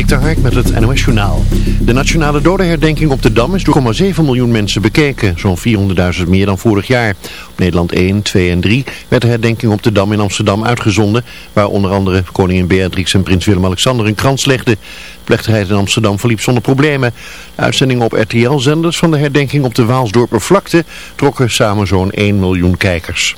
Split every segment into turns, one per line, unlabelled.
Dik de met het NOS Journaal. De nationale dodenherdenking op de Dam is door 1,7 miljoen mensen bekeken. Zo'n 400.000 meer dan vorig jaar. Op Nederland 1, 2 en 3 werd de herdenking op de Dam in Amsterdam uitgezonden. Waar onder andere koningin Beatrix en prins Willem-Alexander een krans legden. De plechtigheid in Amsterdam verliep zonder problemen. Uitzendingen op RTL-zenders van de herdenking op de Waalsdorper vlakte trokken samen zo'n 1 miljoen kijkers.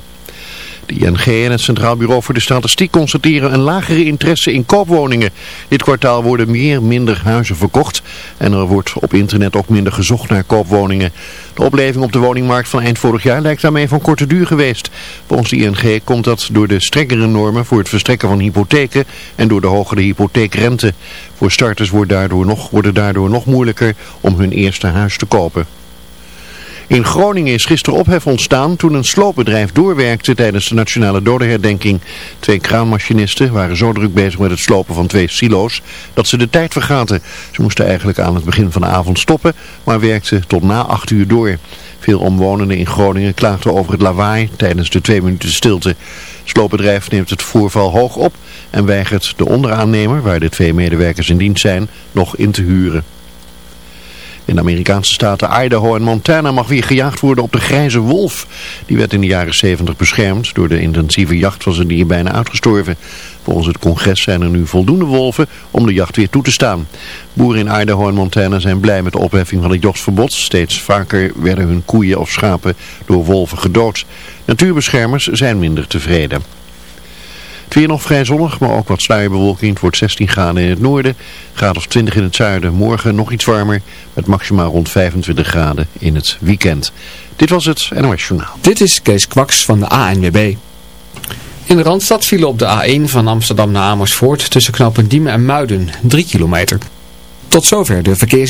De ING en het Centraal Bureau voor de Statistiek constateren een lagere interesse in koopwoningen. Dit kwartaal worden meer minder huizen verkocht en er wordt op internet ook minder gezocht naar koopwoningen. De opleving op de woningmarkt van eind vorig jaar lijkt daarmee van korte duur geweest. Volgens de ING komt dat door de strengere normen voor het verstrekken van hypotheken en door de hogere hypotheekrente. Voor starters wordt daardoor nog, wordt het daardoor nog moeilijker om hun eerste huis te kopen. In Groningen is gisteren ophef ontstaan toen een sloopbedrijf doorwerkte tijdens de nationale dodenherdenking. Twee kraanmachinisten waren zo druk bezig met het slopen van twee silo's dat ze de tijd vergaten. Ze moesten eigenlijk aan het begin van de avond stoppen, maar werkten tot na acht uur door. Veel omwonenden in Groningen klaagden over het lawaai tijdens de twee minuten stilte. Het sloopbedrijf neemt het voorval hoog op en weigert de onderaannemer, waar de twee medewerkers in dienst zijn, nog in te huren. In de Amerikaanse staten Idaho en Montana mag weer gejaagd worden op de grijze wolf. Die werd in de jaren 70 beschermd. Door de intensieve jacht was het dier bijna uitgestorven. Volgens het congres zijn er nu voldoende wolven om de jacht weer toe te staan. Boeren in Idaho en Montana zijn blij met de opheffing van het jachtverbod. Steeds vaker werden hun koeien of schapen door wolven gedood. Natuurbeschermers zijn minder tevreden. Het weer nog vrij zonnig, maar ook wat sluierbewolking. Het wordt 16 graden in het noorden, graad of 20 in het zuiden. Morgen nog iets warmer, met maximaal rond 25 graden in het weekend. Dit was het NOS Journaal.
Dit is Kees Kwaks van de ANWB. In de Randstad vielen op de A1 van Amsterdam naar Amersfoort tussen knopen Diemen en Muiden 3 kilometer. Tot zover de verkeers...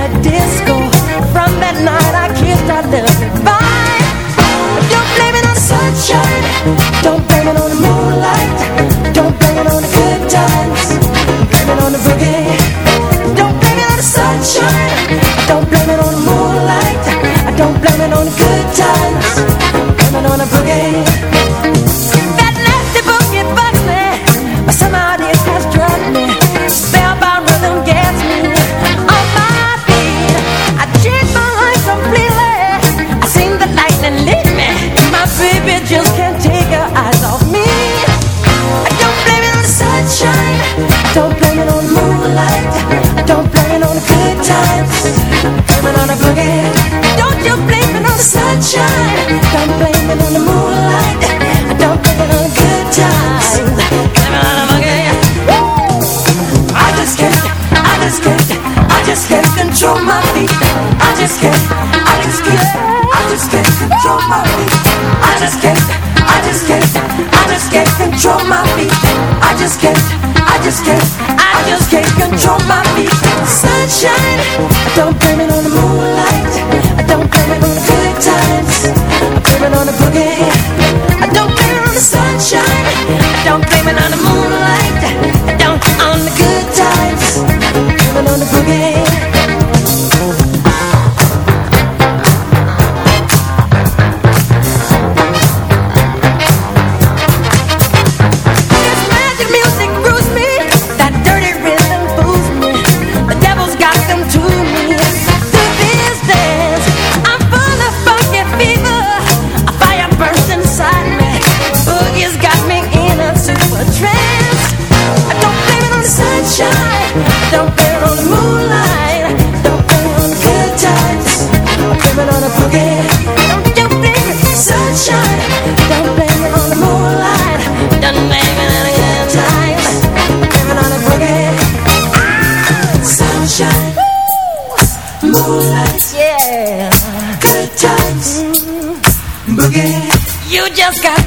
a disco from that night.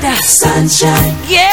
that sunshine. Yeah.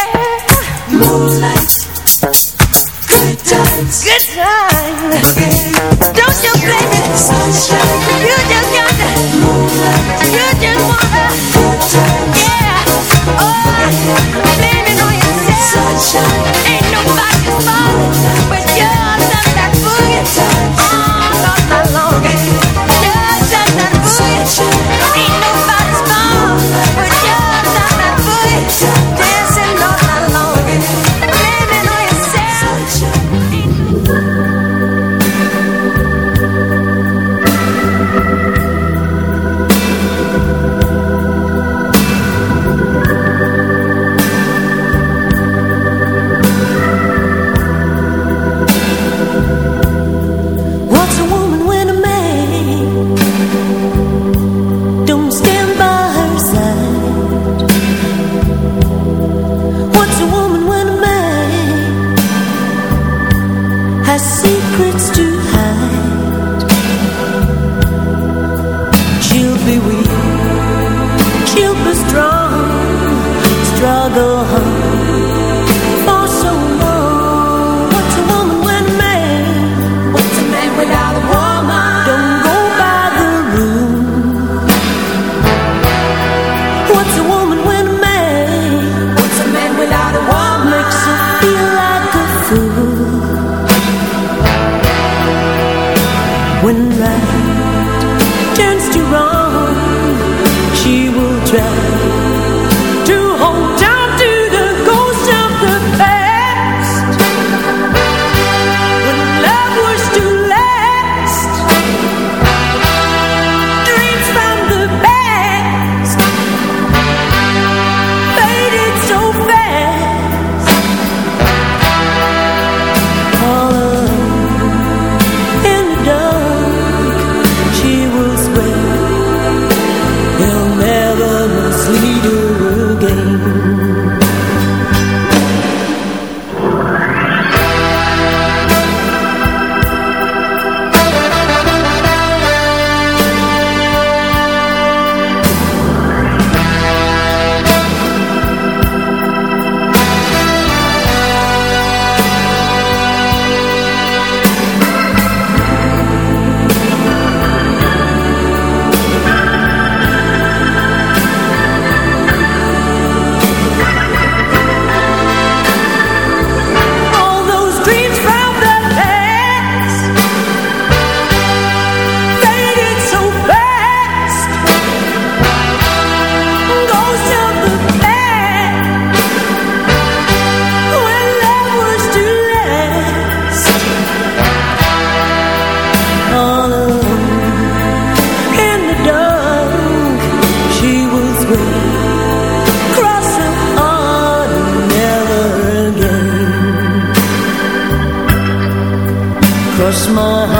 Cross my heart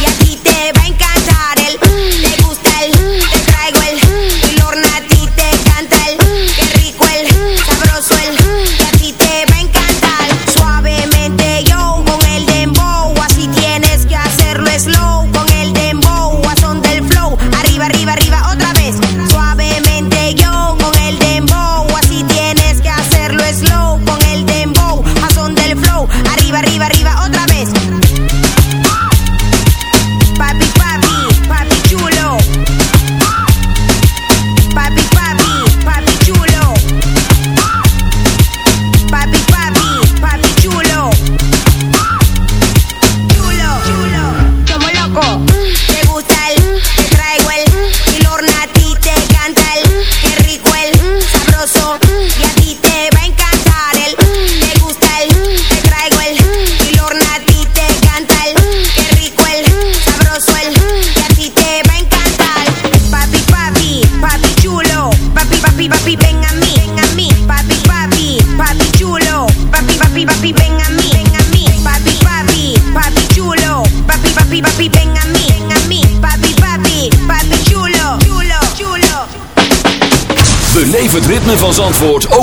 y a te va a encantar el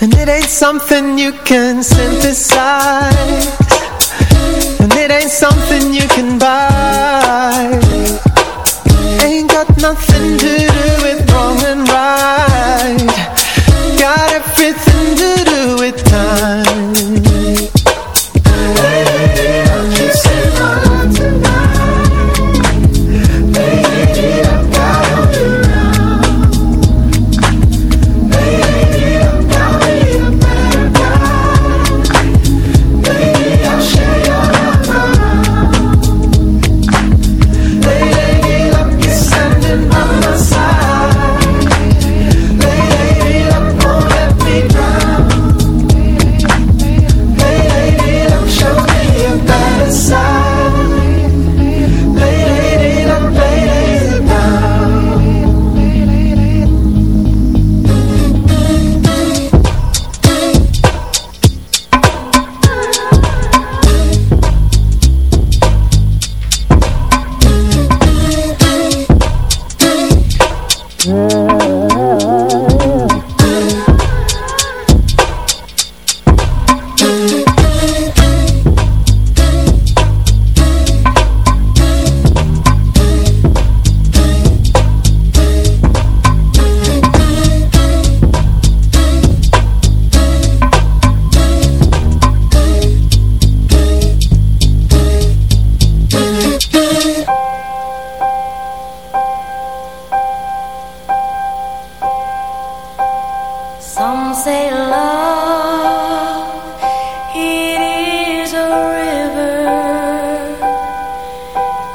And it ain't something you can synthesize. And it ain't something you can buy. Ain't got nothing to do with wrong and right.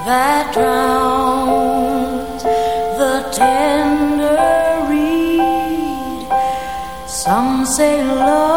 that
drowns the tender reed. Some say love.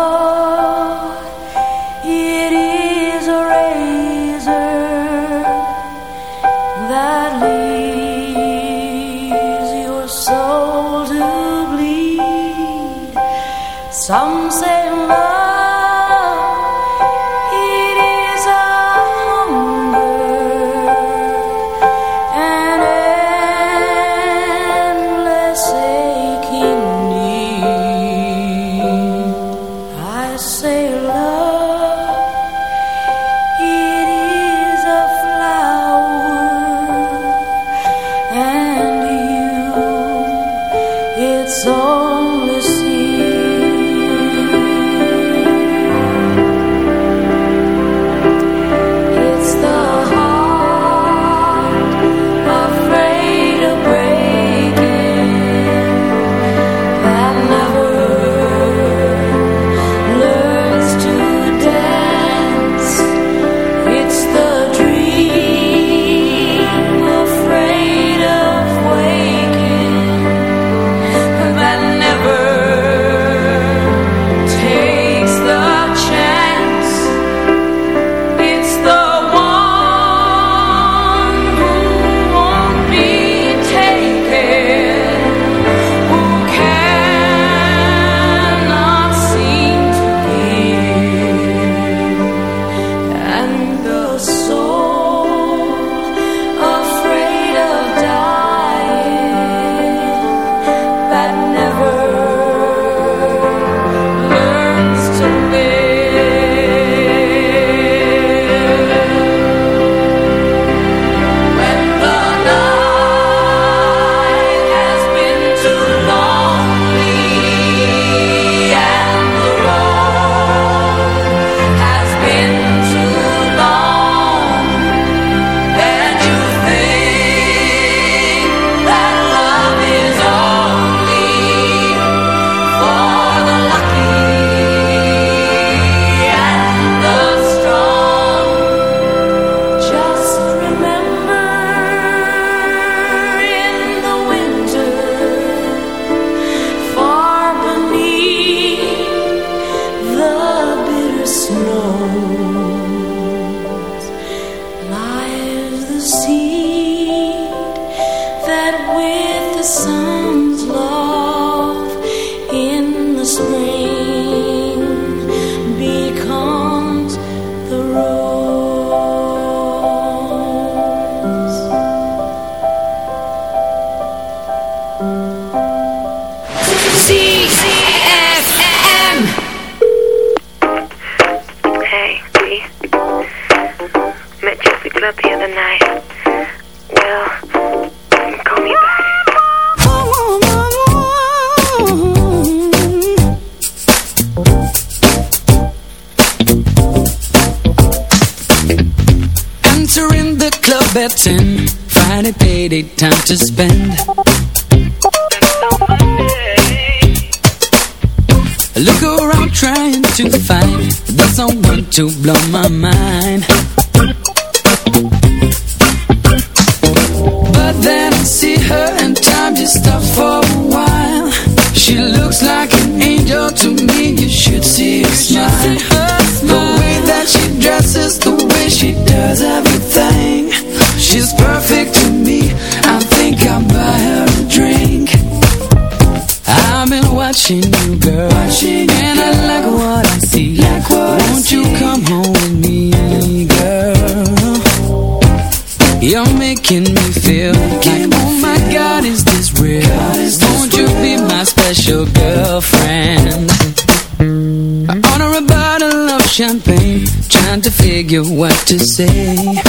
you
what to say.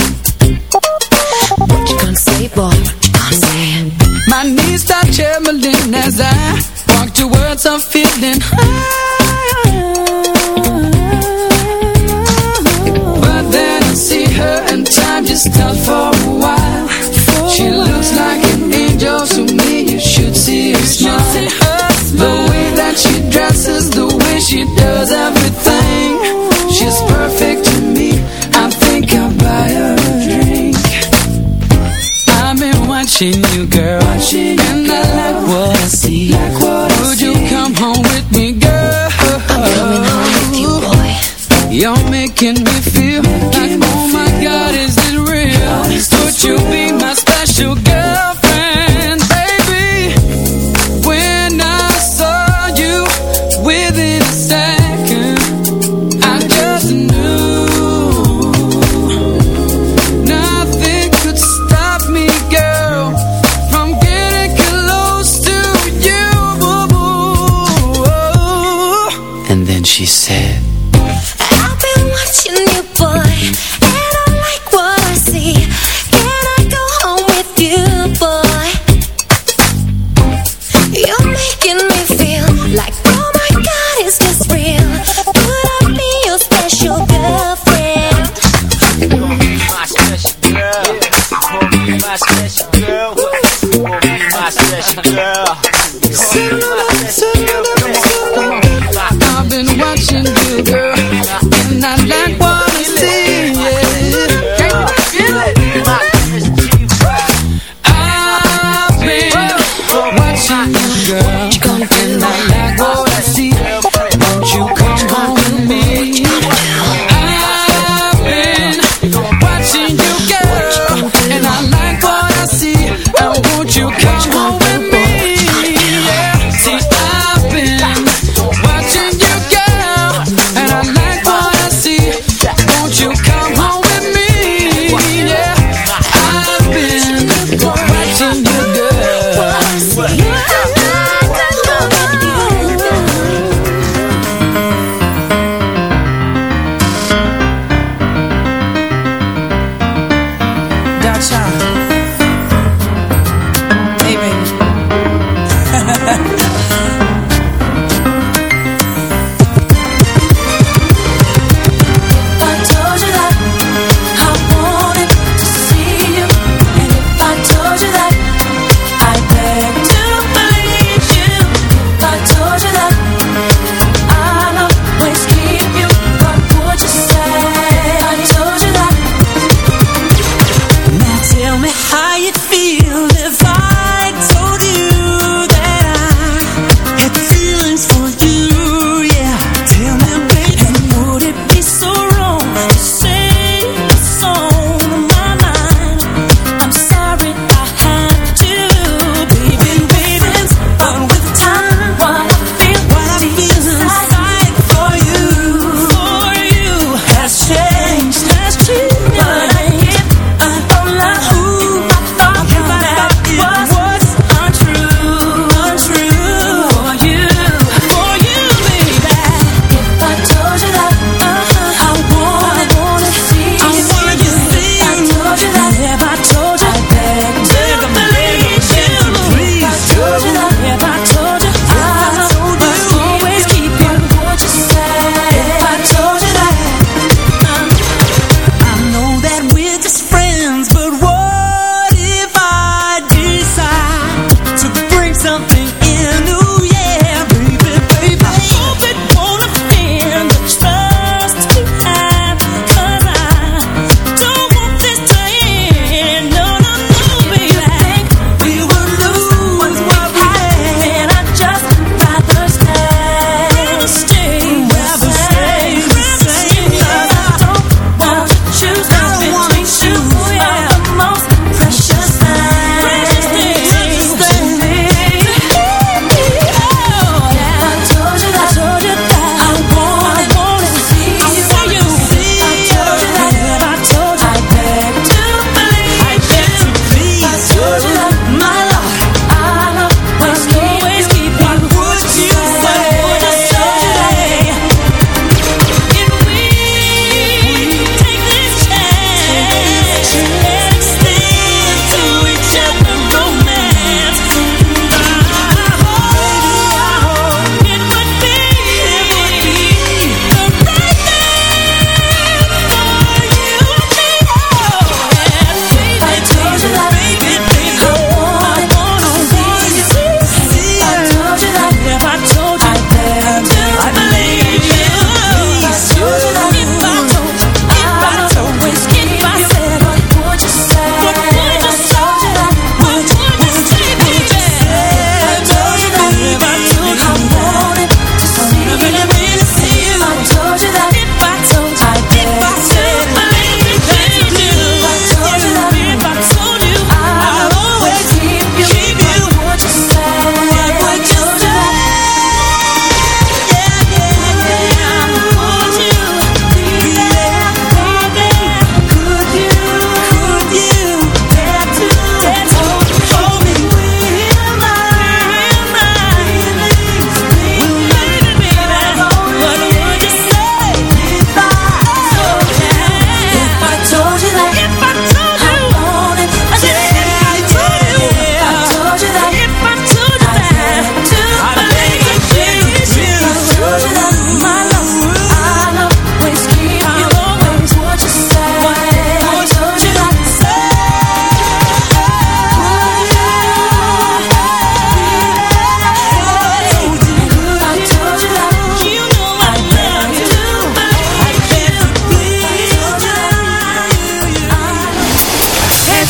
She
said,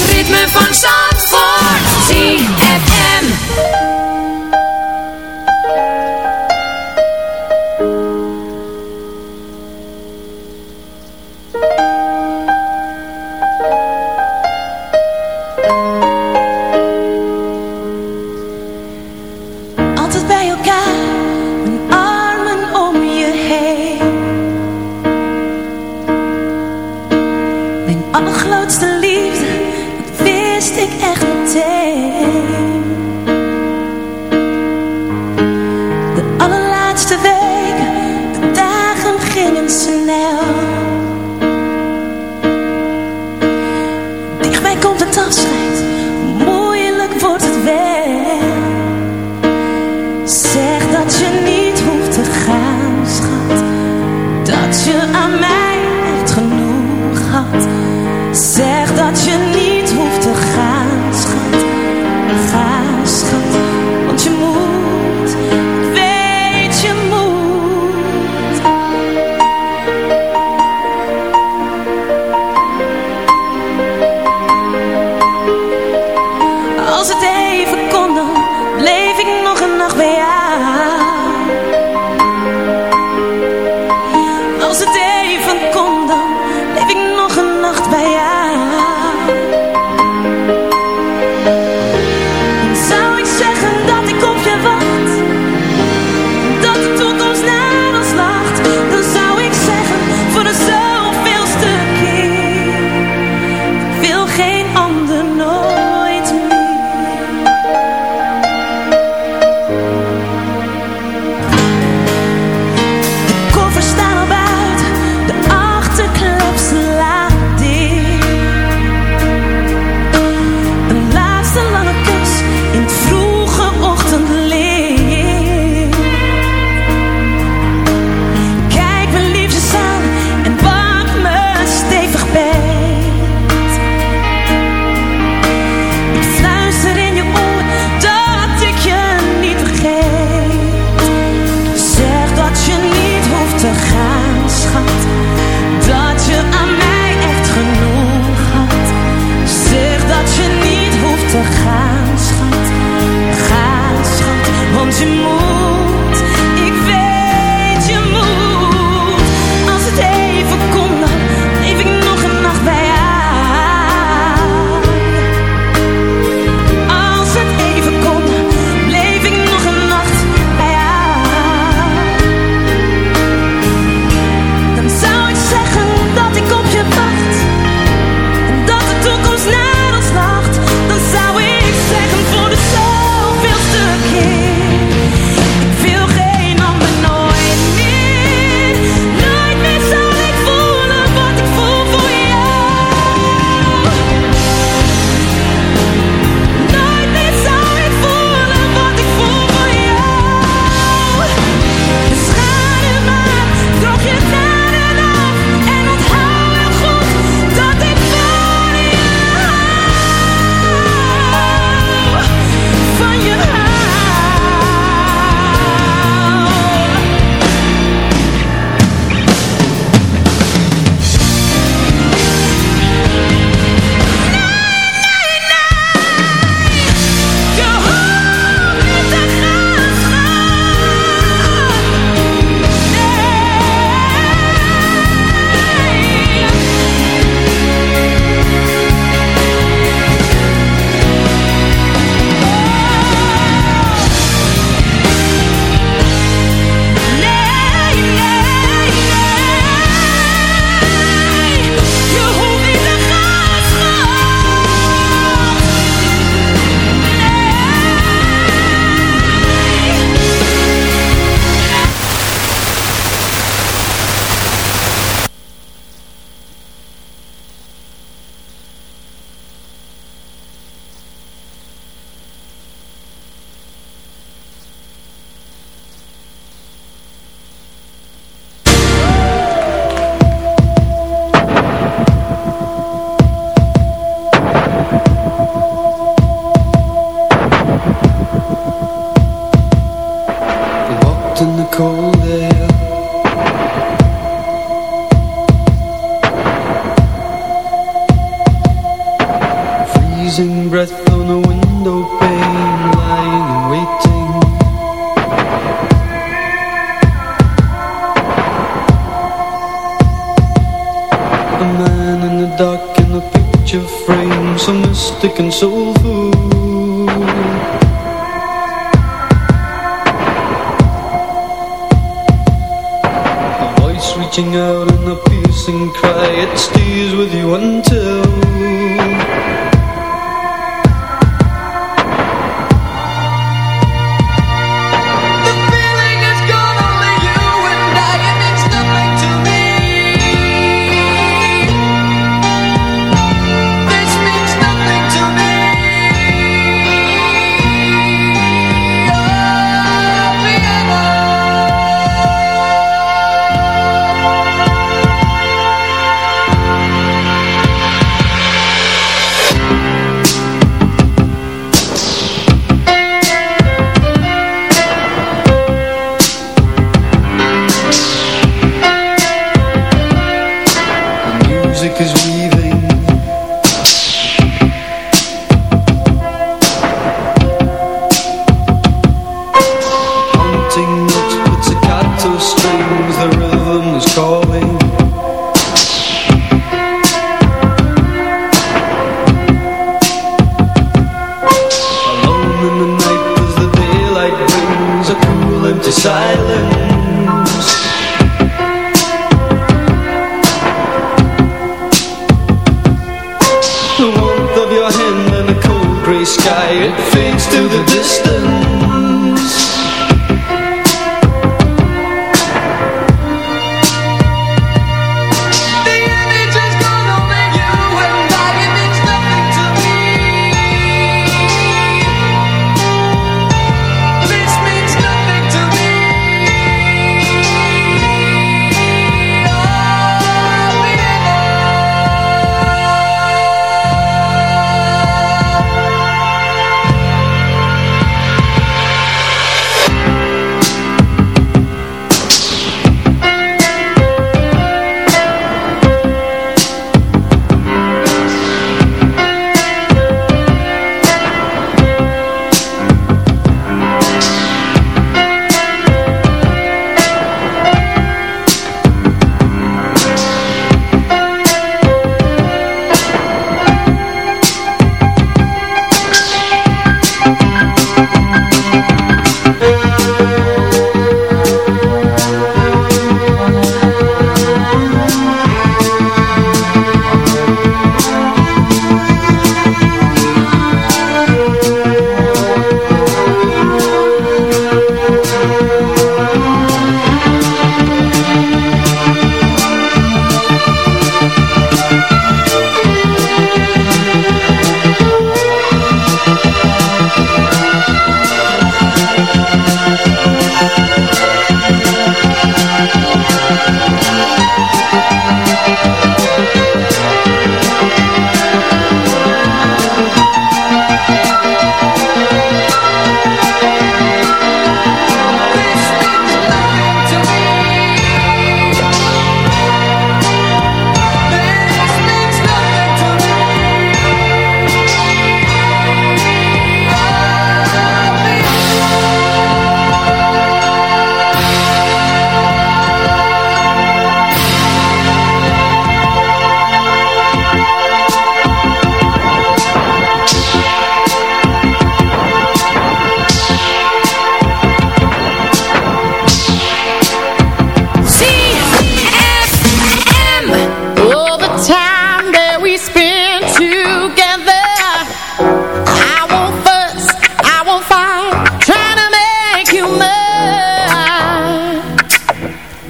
Ritme
van Zandvoort. ZFM.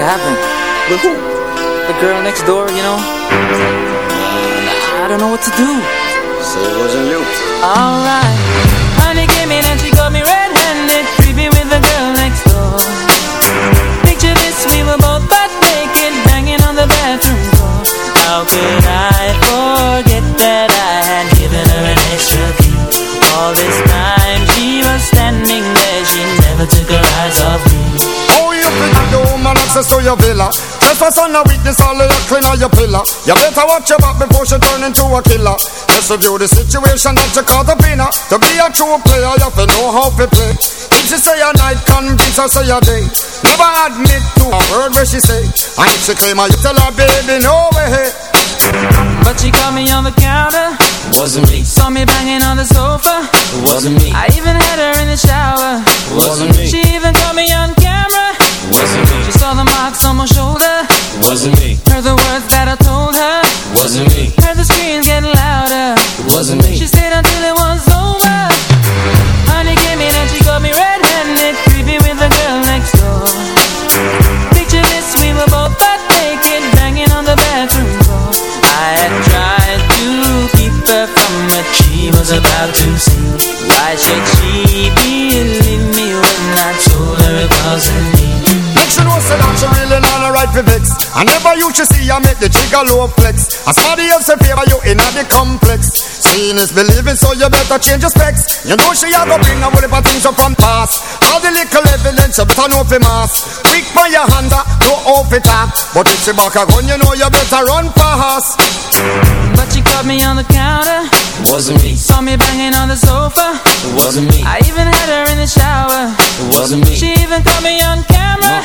With
who?
The girl next door, you know? I don't know what to do.
Trespass on a weakness, all of your clean on your pillar You better watch your back before she turn into a killer Just review the situation that you caught up in her. To be a true player, you have to know how to play If she say a night, convince her say a day Never admit to a word where she say And if she claim her, you tell her, baby, no way
But she caught me on the counter.
Wasn't me.
Saw me banging on the sofa.
Wasn't me.
I even had her in the shower.
Wasn't me.
She even caught me on camera.
Wasn't me.
She saw the marks on my shoulder.
Wasn't me.
Heard the words that I told her.
Wasn't me.
Heard the screams getting louder.
Wasn't me.
She stayed until I
never you should see her make the trigger low flex As somebody else in favor you in the complex Seeing is believing so you better change your specs You know she a go bring a whole heap of things up from past All the little evidence you better know for mass Quick by your hand uh, no off it up But if she back a gun you know you better run fast
But she caught me on the counter.
Wasn't me.
Saw me banging on the sofa.
Wasn't me.
I even had her in the shower.
It wasn't me.
She even caught me on camera.